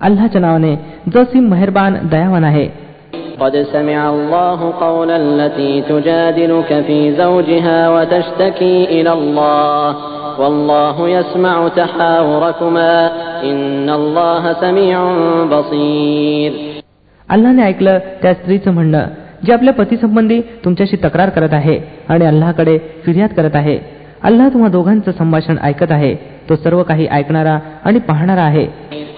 अल्लाच्या नावाने जो सिम मेहरबान दयावान आहे قد سمع الله قول التي تجادلك في زوجها وتشتكي إلى الله والله يسمع تحاوركما إن الله سميع بصير अल्लाने ऐकलं त्या स्त्रीचं म्हणणं जे आपल्या पतीसंबंधी तुमच्याशी तक्रार करत आहे आणि अल्लाकडे फिर्याद करत आहे अल्लाह तुम्हा दोघांचं संभाषण ऐकत आहे तो सर्व काही ऐकणारा आणि पाहणारा आहे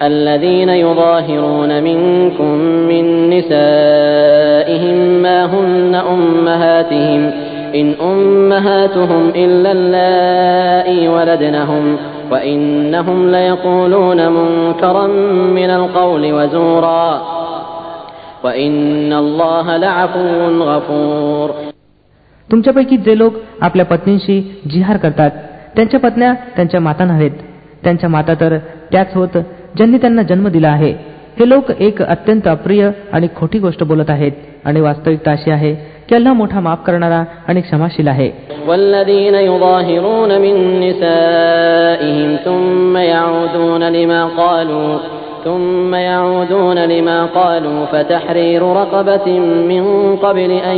الذين يظاهرون منكم من نسائهم ما هن أمهاتهم إن أمهاتهم إلا اللائي ولدنهم وإنهم ليقولون منكرا من القول وزورا وإن الله لعفو غفور तुमच्यापैकी जे लोक आपल्या पत्नींशी जिहार करतात त्यांच्या पत्न्या त्यांच्या माता नव्हेत त्यांच्या माता तर त्याच होत ज्यांनी त्यांना जन्म दिला आहे हे लोक एक अत्यंत अप्रिय आणि खोटी गोष्ट बोलत आहेत आणि वास्तविकता अशी आहे की अल्लाह मोठा माफ करणारा आणि क्षमाशील आहे والذين يظاهرون من نسائهم ثم يعودون لما قالوا ثم يعودون لما قالوا فتحرير رقبة من قبل أن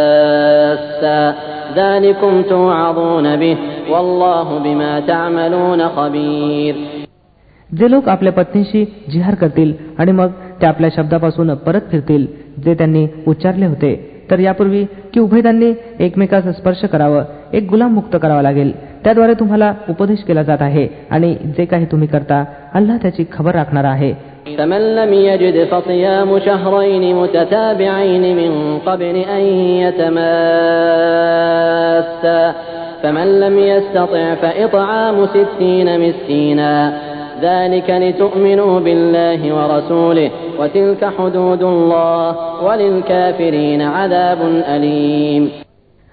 يتماسا ذلكم توعظون به والله بما تعملون خبير जे लोक आपल्या पत्नीशी जिहार करतील आणि मग त्या आपल्या शब्दापासून परत फिरतील जे त्यांनी उच्चारले होते तर यापूर्वी की उभयतांनी एकमेकाचा स्पर्श करावं एक गुलाम मुक्त करावा लागेल त्याद्वारे तुम्हाला उपदेश केला जात आहे आणि जे काही तुम्ही करता अल्लाह त्याची खबर राखणार आहे فمن لم يجد فصيام شهرين متتابعين من قبل أن يتماسا فمن لم يستطع فإطعام ستين مسكينا ذلك لتؤمنوا بالله ورسوله وتلك حدود الله وللكافرين عذاب أليم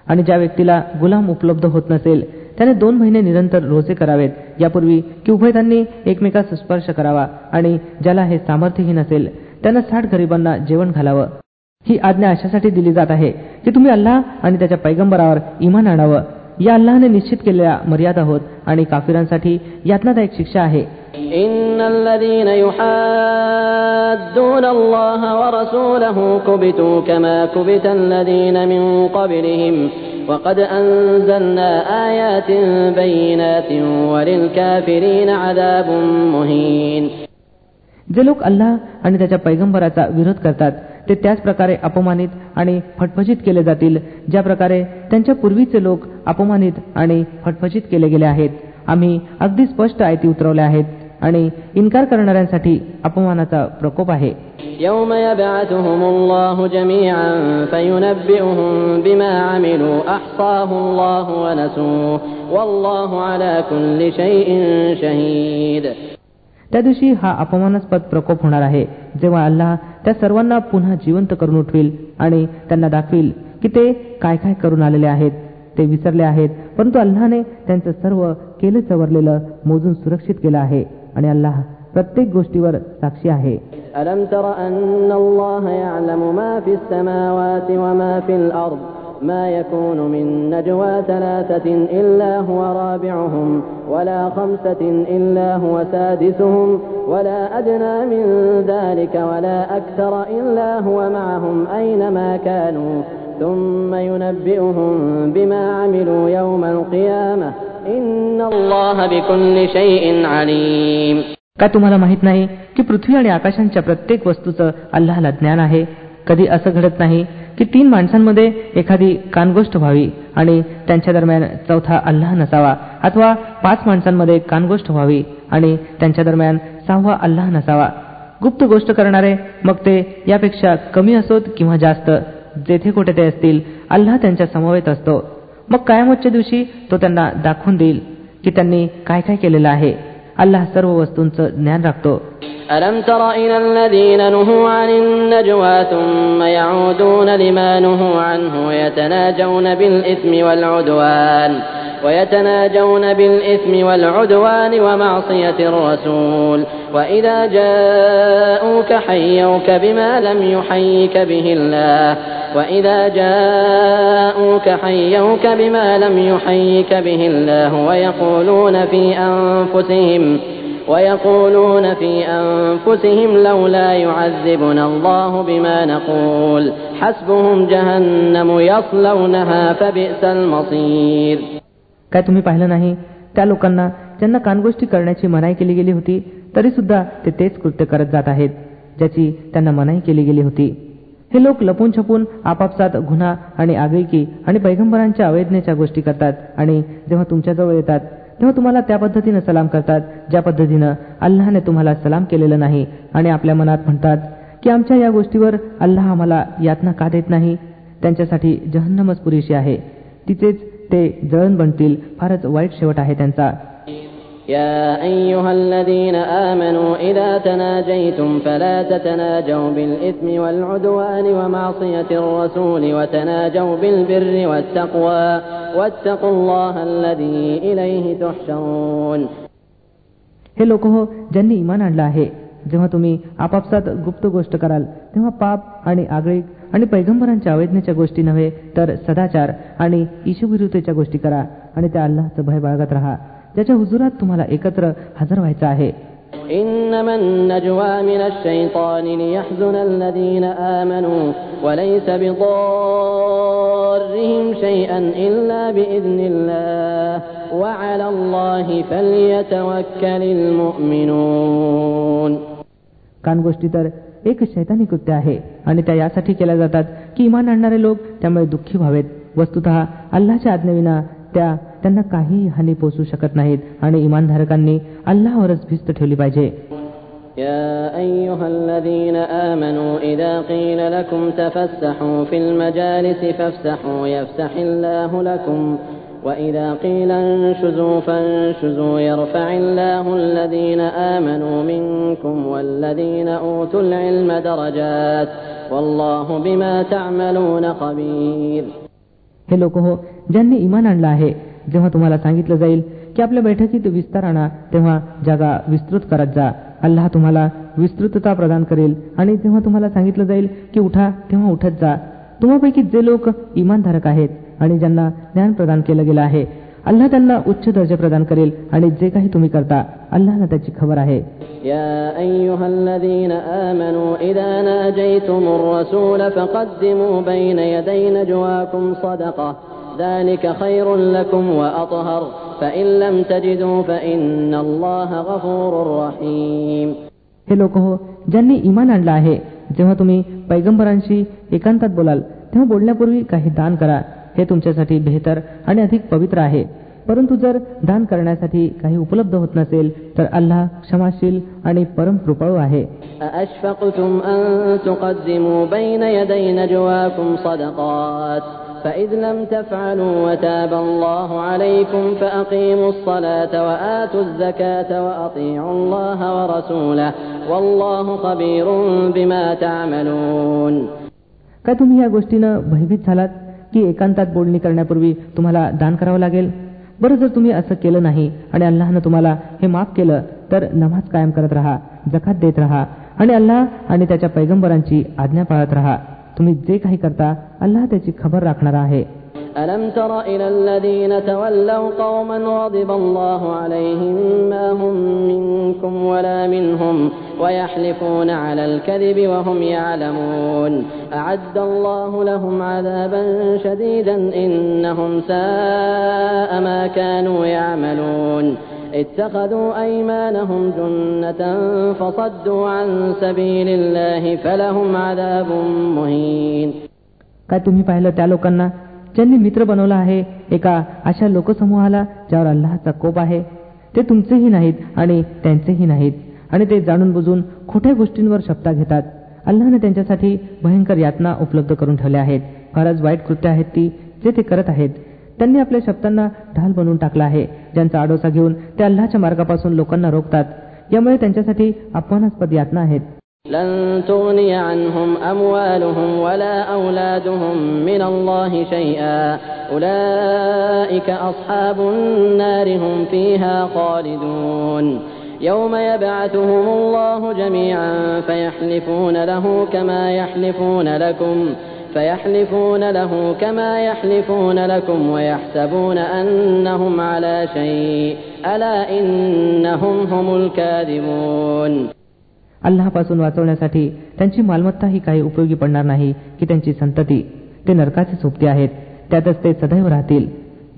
आणि ज्या व्यक्तीला गुलाम उपलब्ध होत नसेल त्याने दोन महिने निरंतर रोजे करावेत. यापूर्वी की उभयतांनी एकमेकास स्पर्श करावा आणि ज्याला हे सामर्थ्यही नसेल त्यानं साठ गरिबांना जेवण घालावं. ही आज्ञा अशासाठी दिली जात आहे की तुम्ही अल्लाह आणि त्याच्या पैगंबरावर इमान आणावं. या अल्लाहने निश्चित केलेल्या मर्यादा होत आणि काफिरांसाठी यातनादायक शिक्षा आहे. إن الذين يحادون الله ورسوله كبتوا كما كبت الذين من قبلهم وقد أنزلنا آيات بينات وللكافرين عذاب مهين जे लोक अल्लाह आणि त्याच्या पैगंबराचा विरोध करतात ते त्याच प्रकारे अपमानित आणि फटफजित केले जातील ज्या प्रकारे त्यांच्या पूर्वीचे लोक अपमानित आणि फटफजित केले गेले आहेत आम्ही अगदी स्पष्ट आयती उतरवल्या आहेत आणि इन्कार करणाऱ्यांसाठी अपमानाचा प्रकोप आहे يوم يبعثهم الله جميعا فينبئهم بما عملوا أحصاه الله ونسوه والله على كل شيء شهيد त्या दिवशी हा अपमानास्पद प्रकोप होणार आहे जेव्हा अल्लाह त्या सर्वांना पुन्हा जिवंत करून उठविल आणि त्यांना दाखविल की ते काय काय करून आलेले आहेत ते विसरले आहेत परंतु अल्लाने त्यांचं सर्व केलं चवरलेलं मोजून सुरक्षित केलं आहे आणि अल्लाह प्रत्येक गोष्टीवर साक्षी आहे ألم تر أن الله يعلم ما في السماوات وما في الأرض ما يكون من نجوى ثلاثة إلا هو رابعهم ولا خمسة إلا هو سادسهم ولا أدنى من ذلك ولا أكثر إلا هو معهم أينما كانوا ثم ينبئهم بما عملوا يوم القيامة का तुम्हाला माहीत नाही की पृथ्वी आणि आकाशांच्या प्रत्येक वस्तूचं अल्लाहला ज्ञान आहे? कधी असं घडत नाही की तीन माणसांमध्ये एखादी कानगोष्ट व्हावी आणि त्यांच्या दरम्यान चौथा अल्लाह नसावा अथवा पाच माणसांमध्ये कानगोष्ट व्हावी आणि त्यांच्या दरम्यान सहावा अल्लाह नसावा? गुप्त गोष्ट करणारे मग ते यापेक्षा कमी असोत किंवा जास्त? जेथे कुठे ते असतील अल्लाह त्यांच्या समवेत असतो. मग कायमतच्या दिवशी तो त्यांना दाखवून देईल की त्यांनी काय काय केलेलं आहे अल्लाह सर्व वस्तूंचं ज्ञान राखतो ألم تر إلى الذين نهوا عن النجوى ثم يعودون لما نهوا عنه ويتناجون بالإثم والعدوان ويتناجون بالإثم والعدوان ومعصية الرسول وإذا جاءوك حيوك بما لم يحيك به الله وإذا جاءوك حيوك بما لم يحيك به الله ويقولون في أنفسهم ويقولون في أنفسهم لولا يعذبنا الله بما نقول حسبهم جهنم يصلونها فبئس المصير काय तुम्ही पाहिलं नाही त्या लोकांना ज्यांना कानगोष्टी करण्याची मनाई केली गेली होती तरी सुद्धा ते तेच कृत्य करत जात आहेत ज्याची त्यांना मनाई केली गेली होती हे लोक लपून छपून आपापसात गुन्हा आणि आगळीकी आणि पैगंबरांच्या अवैधनेच्या गोष्टी करतात आणि जेव्हा तुमच्याजवळ येतात तेव्हा तुम्हाला त्या पद्धतीनं सलाम करतात ज्या पद्धतीनं अल्लाने तुम्हाला सलाम केलेलं नाही. आणि आपल्या मनात म्हणतात की आमच्या या गोष्टीवर अल्लाह आम्हाला यातना का देत नाही? त्यांच्यासाठी जहन्नमच पुरेशी आहे. तिचेच ते जळण बनतील. फारच वाईट शेवट आहे त्यांचा. يا أيها الذين آمنوا إذا تناجيتم فلا تتناجوا بالإثم والعدوان ومعصية الرسول وتناجوا بالبر والتقوى واتقوا الله الذي إليه تحشرون हे लोक हो ज्यांनी इमान आणलं आहे जेव्हा तुम्ही आपापसात गुप्त गोष्ट कराल तेव्हा पाप आणि आगळीक आणि पैगंबरांच्या अवैधनेच्या गोष्टी नव्हे तर सदाचार आणि ईशुविरुद्धेच्या गोष्टी करा आणि त्या अल्लाचं भय बाळगत राहा ज्याच्या हुजुरात तुम्हाला एकत्र हजर व्हायचं आहे إنما النجوى من الشيطان ليحزن الذين آمنوا وليس بضارهم شيئا إلا بإذن الله وعلى الله فليتوكل المؤمنون कान गोष्टी तर एक शैतानी कृत्य आहे आणि त्या यासाठी केल्या जातात की इमान आणणारे लोक त्यामुळे दुःखी व्हावेत वस्तुत अल्लाच्या आज्ञेविना त्या त्यांना काही हानी पोचू शकत नाहीत आणि इमानधारकांनी अल्लावरच भिस्त ठेवली पाहिजे يا أيها الذين آمنوا إذا قيل لكم تفسحوا في المجالس فافسحوا يفسح الله لكم وإذا قيل انشزوا فانشزوا يرفع الله الذين آمنوا منكم والذين أوتوا العلم درجات والله بما تعملون خبير हे लोक हो ज्यांनी इमान आणलं आहे जेव्हा तुम्हाला सांगितलं जाईल की आपल्या बैठकीत विस्तार आणा तेव्हा जागा विस्तृत करत जा अल्लाह तुम्हाला विस्तृतता प्रदान करेल आणि जेव्हा तुम्हाला सांगितलं जाईल की उठा तेव्हा उठत जा तुम्हापैकी जे लोक इमानधारक आहेत आणि ज्यांना ज्ञान प्रदान केलं गेलं आहे अल्लाह त्यांना उच्च दर्जा प्रदान करेल आणि जे काही तुम्ही करता अल्लाहला त्याची खबर आहे يا أيها الذين آمنوا إذا ناجيتم الرسول فقدموا بين يدي نجواكم صدقة ذلك خير لكم وأطهر فإن لم تجدوا فإن الله غفور رحيم हे लोक हो ज्यांनी इमान आणलं आहे जेव्हा तुम्ही पैगंबरांशी एकांतात बोलाल तेव्हा बोलण्यापूर्वी काही दान करा हे तुमच्यासाठी बेहतर आणि अधिक पवित्र आहे परंतु जर दान करण्यासाठी काही उपलब्ध होत नसेल तर अल्लाह क्षमाशील आणि परम कृपाळू आहे أأشفقتم أن تقدموا بين يدي نجواكم صدقات فإذ لم تفعلوا وتاب الله عليكم فأقيموا الصلاة وآتوا الزكاة وأطيعوا الله ورسوله والله خبير بما تعملون काय तुम्ही या गोष्टीनं भयभीत झालात की एकांतात बोलणी करण्यापूर्वी तुम्हाला दान करावं लागेल बरं जर तुम्ही असं केलं नाही आणि अल्लाहनं तुम्हाला हे माफ केलं तर नमाज कायम करत राहा जकात देत राहा आणि अल्लाह आणि त्याच्या पैगंबरांची आज्ञा पाळत राहा तुम्ही जे काही करता अल्लाह त्याची खबर राखणार आहे ألم تر إلى الذين تولوا قوما غضب الله عليهم ما هم منكم ولا منهم ويحلفون على الكذب وهم يعلمون أعد الله لهم عذابا شديدا إنهم ساء ما كانوا يعملون اتخذوا أيمانهم جنة فصدوا عن سبيل الله فلهم عذاب مهين काय तुम्ही पाहिलं त्या लोकांना ज्यांनी मित्र बनवला आहे एका अशा लोकसमूहाला ज्यावर अल्लाहचा कोप आहे ते तुमचेही नाहीत आणि त्यांचेही नाहीत आणि ते जाणून बुजून खोट्या गोष्टींवर शपथा घेतात अल्लाहने त्यांच्यासाठी भयंकर यातना उपलब्ध करून ठेवल्या आहेत फारच वाईट कृत्य आहेत ती जे ते करत आहेत त्यांनी आपल्या शब्दांना ढाल बनवून टाकला आहे ज्यांचा आडोसा घेऊन ते अल्लाहच्या मार्गापासून लोकांना रोखतात यामुळे त्यांच्यासाठी अपमानास्पद यातना आहेत لن تغني عنهم أموالهم ولا أولادهم من الله شيئا أولئك أصحاب النار هم فيها خالدون يوم يبعثهم الله جميعا فيحلفون له كما يحلفون لكم فيحلفون له كما يحلفون لكم ويحسبون أنهم على شيء ألا إنهم هم الكاذبون अल्लापासून वाचवण्यासाठी त्यांची मालमत्ताही काही उपयोगी पडणार नाही की त्यांची संतती ते नरकाचे सोबते आहेत त्यातच ते सदैव राहतील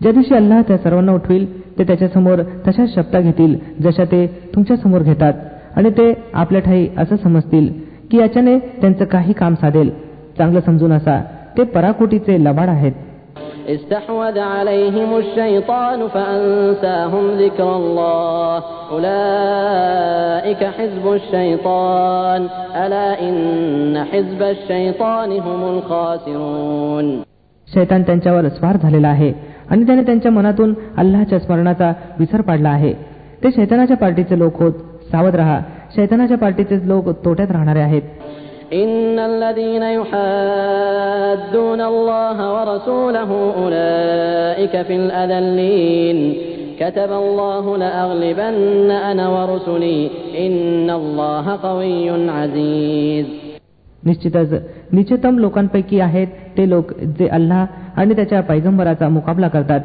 ज्या दिवशी अल्लाह त्या सर्वांना उठविल ते त्याच्यासमोर तशाच शब्दा घेतील जशा ते तुमच्या समोर घेतात आणि ते आपल्या ठाई असं समजतील की याच्याने त्यांचं काही काम साधेल चांगलं समजून असा ते पराकोटीचे लबाड आहेत استحوذ عليهم الشيطان فأنساهم ذكر الله أولئك حزب الشيطان ألا إن حزب الشيطان هم الخاسرون शैतान त्यांच्यावर स्वार झालेला आहे आणि त्याने त्यांच्या मनातून अल्लाच्या स्मरणाचा विसर पाडला आहे ते शैतानाच्या पार्टीचे लोक होत सावध रहा शैतानाच्या पार्टीचे लोक तोट्यात राहणारे आहेत إن الذين يحادون الله ورسوله أولئك في الأذلين كتب الله لأغلبن أنا ورسلي إن الله قوي عزيز निश्चितच निचतम लोकांपैकी आहेत ते लोक जे अल्लाह आणि त्याच्या पैगंबराचा मुकाबला करतात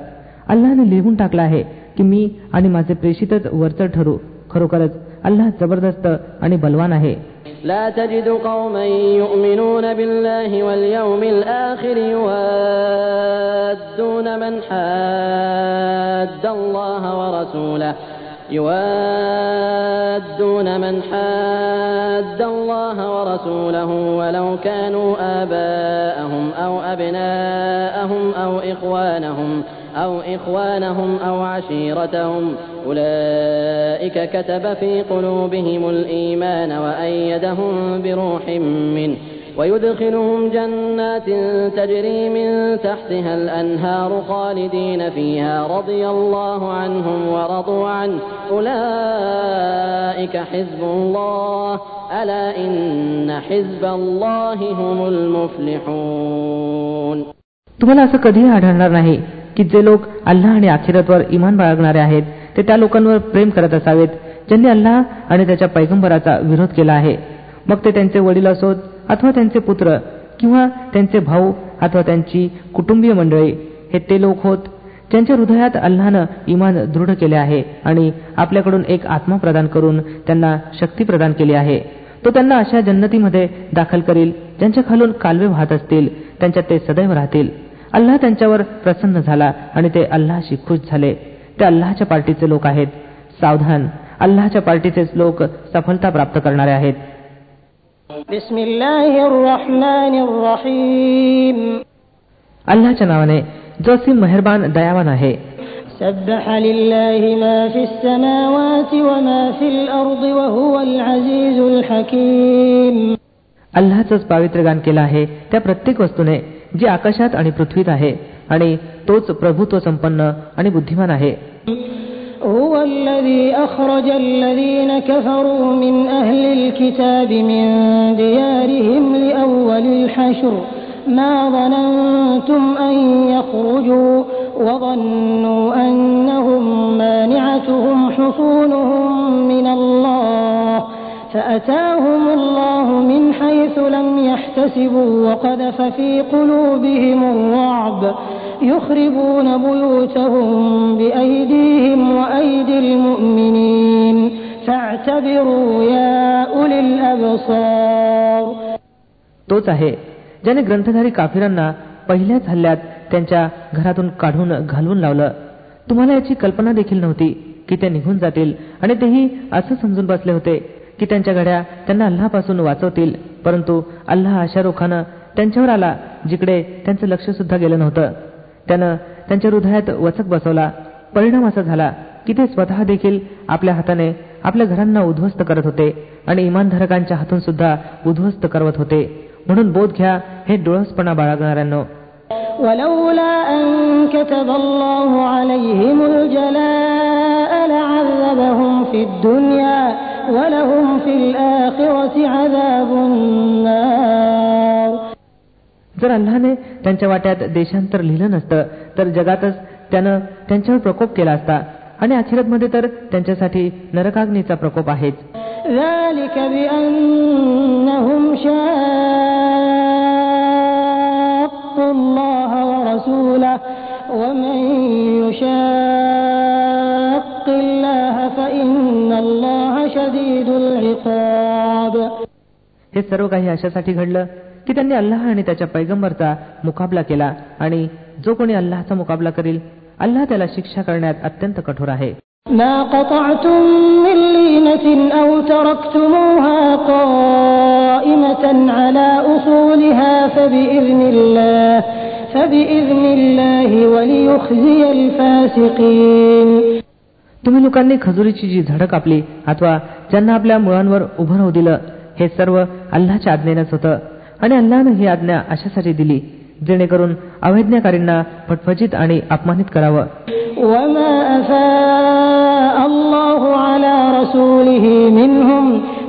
अल्लाने लिहून टाकला आहे की मी आणि माझे प्रेषितच वरचढ ठरू खरोखरच अल्लाह जबरदस्त आणि बलवान आहे لا تجد قوما يؤمنون بالله واليوم الآخر يوادون من حاد الله ورسوله. يوادون من حاد الله ورسوله ولو كانوا آباءهم أو أبناءهم أو إخوانهم. أو إخوانهم أو عشيرتهم أولئك كتب في قلوبهم الإيمان وأيدهم بروح منه ويدخلهم جنات تجري من تحتها الأنهار خالدين فيها رضي الله عنهم ورضوا عنه أولئك حزب الله ألا إن حزب الله هم المفلحون तुम्हाला असं कधीही आढळणार नाही की जे लोक अल्लाह आणि आखिरतवर इमान बाळगणारे आहेत ते त्या लोकांवर प्रेम करत असावेत ज्यांनी अल्लाह आणि त्याच्या पैगंबराचा विरोध केला आहे. मग ते त्यांचे वडील असोत अथवा त्यांचे पुत्र किंवा त्यांचे भाऊ अथवा त्यांची कुटुंबीय मंडळी. हे ते लोक होत ज्यांच्या हृदयात अल्लानं इमान दृढ केले आहे आणि आपल्याकडून एक आत्मा प्रदान करून त्यांना शक्ती प्रदान केली आहे. तो त्यांना अशा जन्नतीमध्ये दाखल करील ज्यांच्या खालून कालवे वाहत असतील त्यांच्यात ते सदैव राहतील. अल्लाह त्यांच्यावर प्रसन्न झाला आणि ते अल्लाशी खुश झाले. ते अल्लाहच्या पार्टीचे लोक आहेत. सावधान. अल्लाहच्या पार्टीचे लोक सफलता प्राप्त करणारे आहेत. अल्लाहच्या नावाने जो मेहरबान दयावान आहे. अल्लाहच पावित्र्य गान केलं आहे. त्या प्रत्येक वस्तूने जी आकाशात आणि पृथ्वीत आहे आणि तोच प्रभुत्व संपन्न आणि बुद्धिमान आहे هو الذي أخرج الذين كفروا من أهل الكتاب من ديارهم لأول الحشر ما ظننتم أن يخرجوا وظنوا أنهم مانعتهم حصونهم من الله فأتاهم الله من حيث لم يحتسبوا وقذف في قلوبهم الرعب يخربون بيوتهم بأيديهم وأيدي المؤمنين فاعتبروا يا أولي الأبصار तोच आहे ज्याने ग्रंथधारी काफिरांना पहिल्याच हल्ल्यात त्यांच्या घरातून काढून घालवून लावलं तुम्हाला याची कल्पना देखील नव्हती की ते निघून जातील आणि तेही असं समजून बसले होते की त्यांच्या घड्या त्यांना अल्लापासून वाचवतील परंतु अल्लाह अशा रोखानं त्यांच्यावर आला जिकडे त्यांचं लक्ष सुद्धा गेलं नव्हतं त्यानं त्यांच्या हृदयात वचक बसवला परिणाम असा झाला की ते स्वतः देखील आपल्या हाताने आपल्या घरांना उद्ध्वस्त करत होते आणि इमानधारकांच्या हातून सुद्धा उद्ध्वस्त करवत होते म्हणून बोध घ्या हे डोळसपणा बाळगणाऱ्यांनो ولولا أن كتب الله عليهم الجلاء لعذبهم في الدنيا ولهم في الآخرة عذاب النار जर अल्लाने त्यांच्या वाट्यात देशांतर लिहिलं नसतं तर जगातच त्यानं त्यांच्यावर प्रकोप केला असता आणि अखेरतमध्ये तर त्यांच्यासाठी नरकाग्नीचा प्रकोप आहेच ذلك بأنهم ورسوله ومن يشاق العقاب हे सर्व काही अशासाठी घडलं की त्यांनी अल्लाह आणि त्याच्या पैगंबरचा मुकाबला केला आणि जो कोणी अल्लाहचा मुकाबला करील अल्लाह त्याला शिक्षा करण्यात अत्यंत कठोर आहे ما قطعتم من لينة أو تركتموها قائمة على أصولها فبإذن الله فبإذن الله وليخزي الفاسقين तुम्ही लोकांनी खजुरीची जी झडक कापली अथवा ज्यांना आपल्या मुळांवर उभं राहू दिलं हे सर्व अल्लाच्या आज्ञेनंच होतं आणि अल्लानं ही आज्ञा अशासाठी दिली जेणेकरून अवैज्ञाकारींना फटफजित आणि अपमानित करावं وما أفاء الله على رسوله منهم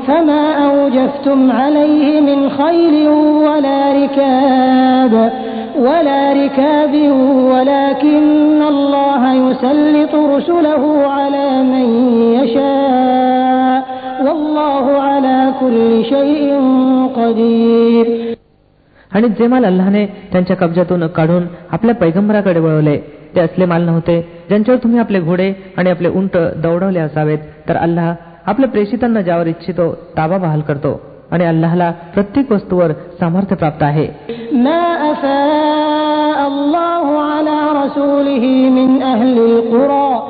فما أوجفتم عليه من خيل ولا ركاب ولا ركاب ولكن الله يسلط رسله على من يشاء आणि जे माल अल्लाने त्यांच्या कब्जातून काढून आपल्या पैगंबराकडे वळवले ते असले माल नव्हते ज्यांच्यावर तुम्ही आपले घोडे आणि आपले उंट दौडवले असावेत तर अल्लाह आपल्या प्रेषितांना ज्यावर इच्छितो ताबा बहाल करतो आणि अल्लाहला प्रत्येक वस्तूवर सामर्थ्य प्राप्त आहे ما أفاء الله على رسوله من أهل القرى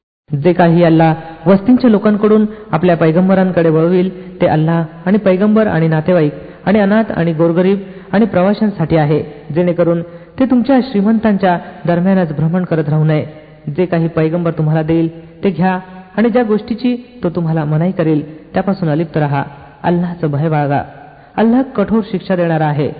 जे काही अल्लाह वस्तींच्या लोकांकडून आपल्या पैगंबरांकडे वळविल ते अल्लाह आणि पैगंबर आणि नातेवाईक आणि अनाथ आणि गोरगरीब आणि प्रवाशांसाठी आहे जेणेकरून ते तुमच्या श्रीमंतांच्या दरम्यानच भ्रमण करत राहू नये. जे काही पैगंबर तुम्हाला देईल ते घ्या आणि ज्या गोष्टीची तो तुम्हाला मनाई करेल त्यापासून अलिप्त राहा. अल्लाहचं भय बाळगा. अल्लाह कठोर शिक्षा देणारा आहे.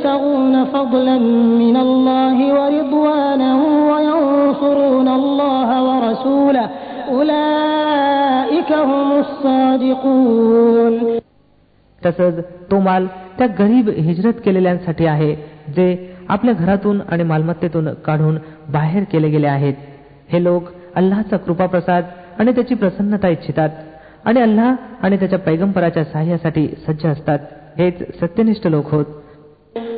يبتغون فضلا من الله ورضوانا وينصرون الله ورسوله أولئك هم الصادقون तसंच तो माल त्या गरीब हिजरत केलेल्यांसाठी आहे जे आपल्या घरातून आणि मालमत्तेतून काढून बाहेर केले गेले आहेत हे लोक अल्लाचा कृपाप्रसाद आणि त्याची प्रसन्नता इच्छितात आणि अल्लाह आणि त्याच्या पैगंबराच्या सहाय्यासाठी सज्ज असतात हेच सत्यनिष्ठ लोक होत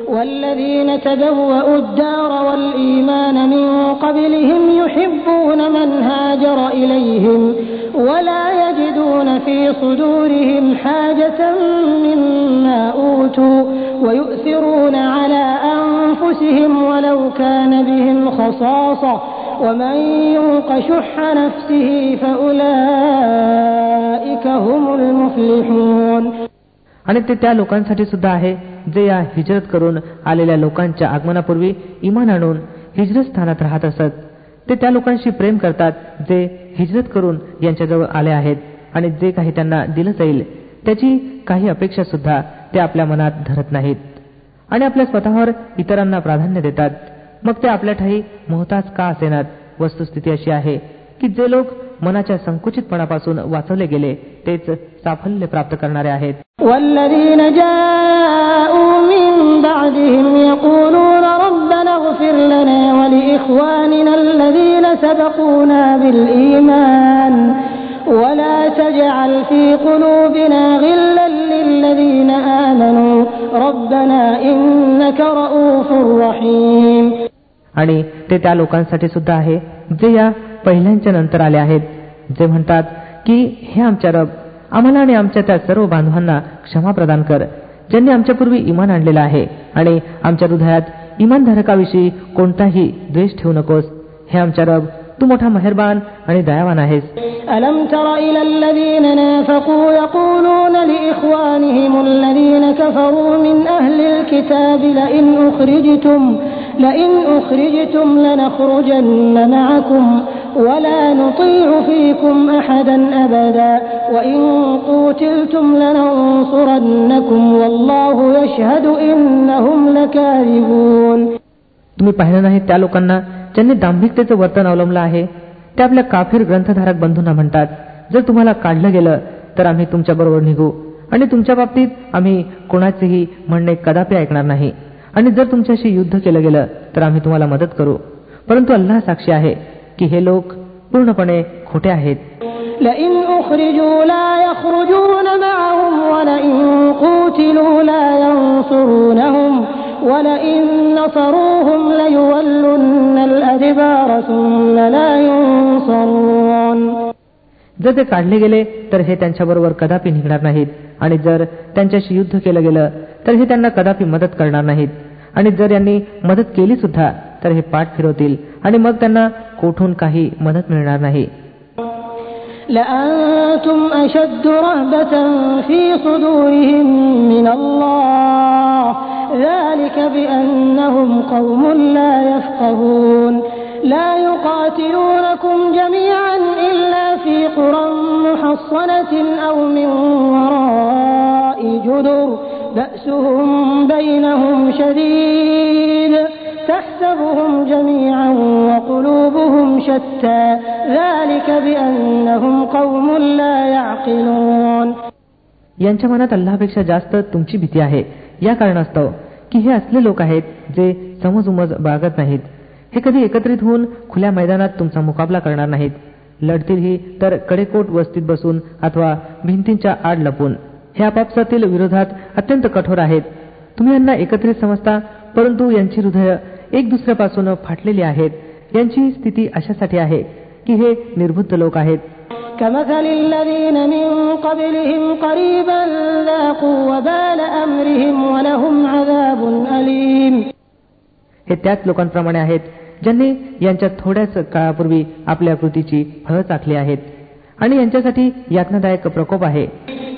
والذين تبوأوا الدار والإيمان من قبلهم يحبون من هاجر إليهم ولا يجدون في صدورهم حاجة مما أوتوا ويؤثرون على أنفسهم ولو كان بهم خصاصة ومن يوق شح نفسه فأولئك هم المفلحون आणि ते त्या लोकांसाठी सुद्धा आहे जे या हिजरत करून आलेल्या लोकांच्या आगमनापूर्वी इमान आणून हिजरत स्थानात राहत असत. ते त्या लोकांशी प्रेम करतात जे हिजरत करून यांच्याजवळ आले आहेत आणि जे काही त्यांना दिलं जाईल त्याची काही अपेक्षा सुद्धा ते आपल्या मनात धरत नाहीत. आणि आपल्या स्वतःवर इतरांना प्राधान्य देतात. मग ते आपल्या ठाई मोहताज का असेनात? वस्तुस्थिती अशी आहे की जे लोक मनाच्या संकुचितपणापासून वाचवले गेले तेच साफल्य प्राप्त करणारे आहेत. والذين جاءوا من بعدهم يقولون ربنا اغفر لنا ولإخواننا الذين سبقونا بالإيمان ولا تجعل في قلوبنا غلا للذين آمنوا ربنا إنك رؤوف رحيم आणि ते त्या लोकांसाठी सुद्धा आहे जे या पहिल्यांच्या नंतर आले आहेत जे म्हणतात की हे आमच्या रब आम्हाला आणि आमच्या त्या सर्व बांधवांना क्षमा प्रदान कर ज्यांनी आमच्यापूर्वी इमान आणलेलं आहे आणि आमच्या हृदयात इमानधारकाविषयी कोणताही द्वेष ठेवू नकोस हे आमच्या रब तू मोठा मेहरबान आणि दयावान आहेस ألم تر إلى الذين نافقوا يقولون لإخوانهم الذين كفروا من أهل الكتاب لئن أخرجتم لئن أخرجتم لنخرجن معكم ولا نطيع فيكم أحدا أبدا وإن قوتلتم لننصرنكم والله يشهد إنهم لكاذبون तुम्ही पाहिलं नाही त्या लोकांना ज्यांनी दांभिकतेचं वर्तन अवलंबलं आहे ते आपल्या काफीर ग्रंथधारक बंधूंना म्हणतात जर तुम्हाला काढलं गेलं तर आम्ही तुमच्या बरोबर निघू आणि तुमच्या बाबतीत आम्ही कोणाचेही म्हणणे कदापि ऐकणार नाही आणि जर तुमच्याशी युद्ध केलं गेलं तर आम्ही तुम्हाला मदत करू परंतु अल्लाह साक्षी आहे की हे लोक पूर्णपणे खोटे आहेत. जर ते काढले गेले तर हे त्यांच्याबरोबर कदापि निघणार नाहीत. आणि जर त्यांच्याशी युद्ध केलं गेलं तर हे त्यांना कदापि मदत करणार नाहीत. आणि जर यांनी मदत केली सुद्धा तर हे पाठ फिरवतील. आणि मग त्यांना कोठून काही मदत मिळणार नाही لأنتم أشد رهبة في صدورهم من الله ذلك بأنهم قوم لا يفقهون لا يقاتلونكم جميعا إلا في قرى محصنة أو من وراء جدر بأسهم بينهم شديد تحسبهم جميعا وقلوبهم شتى ذلك بأنهم قوم لا يعقلون यांच्या मनात अल्लापेक्षा जास्त तुमची भीती आहे या कारणास्तव की हे असले लोक आहेत जे समज उमज बाळगत नाहीत हे कधी एकत्रित होऊन खुल्या मैदानात तुमचा मुकाबला करणार नाहीत लढतीलही तर कडेकोट वस्तीत बसून अथवा भिंतींच्या आड लपून हे आपापसातील विरोधात अत्यंत कठोर आहेत तुम्ही यांना एकत्रित समजता परंतु यांची हृदय एक दुसऱ्यापासून फाटलेले आहेत. यांची स्थिती अशासाठी आहे की हे निर्बुद्ध लोक आहेत. हे त्याच लोकांप्रमाणे आहेत ज्यांनी यांच्या थोड्याच काळापूर्वी आपल्या कृतीची फळ चाखली आहेत. आणि यांच्यासाठी यातनादायक प्रकोप आहे.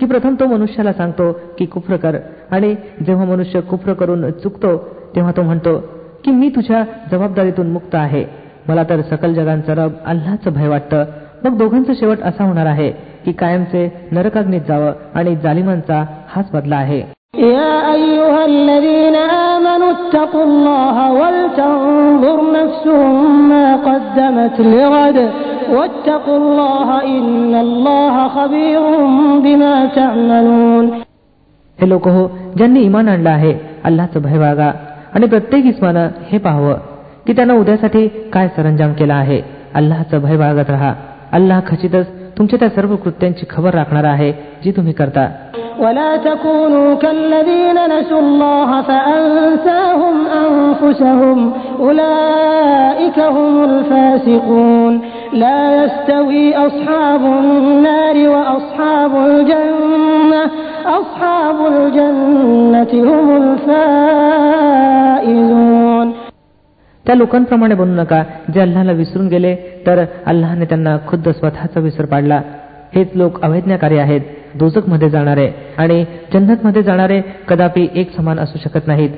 की प्रथम तो मनुष्याला सांगतो की कुफ्र कर आणि जेव्हा मनुष्य कुफ्र करून चुकतो तेव्हा तो म्हणतो की मी तुझ्या जबाबदारीतून मुक्त आहे मला तर सकल जगांचं रब अल्लाचं भय वाटतं मग दोघांचा शेवट असा होणार आहे की कायमचे नरकाग्नीत जावं आणि जालिमांचा हाच बदला आहे يا أيها الذين آمنوا اتقوا الله ولتنظر نفس ما قدمت لغد واتقوا الله إن الله خبير بما تعملون हे लोक हो ज्यांनी इमान आणलं आहे अल्लाचं भय बाळगा आणि प्रत्येक इस्मानं हे पाहावं की त्यानं उद्यासाठी काय सरंजाम केला आहे अल्लाचं भय बाळगत राहा अल्लाह खचितच तुमच्या त्या सर्व कृत्यांची खबर राखणार आहे जी तुम्ही करता ولا تكونوا كالذين نسوا الله فأنساهم أنفسهم أولئك هم الفاسقون لا يستوي أصحاب النار وأصحاب الجنة أصحاب الجنة هم الفائزون त्या लोकांप्रमाणे बनू नका जे अल्लाला विसरून गेले तर अल्लाने त्यांना खुद्द स्वतःचा विसर पाडला हेच लोक अवैज्ञाकारी आहेत दोजक मध्ये जाणारे आणि जन्नत मध्ये जाणारे कदापि एक समान असू शकत नाहीत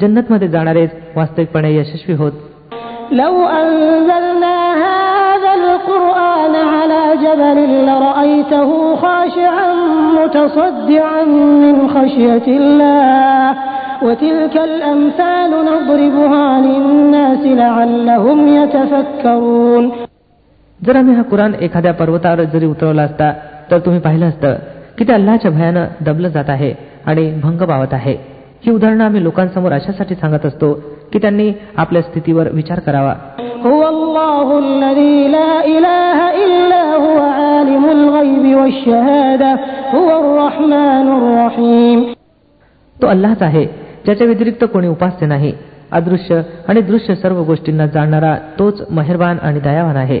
जन्नत मध्ये जाणारेच वास्तविकपणे यशस्वी होत لو أنزلنا هذا القرآن على جبل لرأيته خاشعا متصدعا من خشية الله وتلك الأمثال نضربها للناس لعلهم يتفكرون जर आम्ही हा कुराण एखाद्या पर्वतावर जरी उतरवला असता तर तुम्ही पाहिलं असतं की ते अल्लाच्या भयानं दबलं जात आहे आणि भंग पावत आहे ही उदाहरणं आम्ही लोकांसमोर अशासाठी सांगत असतो की त्यांनी आपल्या स्थितीवर विचार करावा هو الله الذي لا إله إلا هو عالم الغيب والشهادة هو الرحمن الرحيم तो अल्लाच आहे ज्याच्या व्यतिरिक्त कोणी उपास्य नाही अदृश्य आणि दृश्य सर्व गोष्टींना जाणणारा तोच मेहरबान आणि दयावान आहे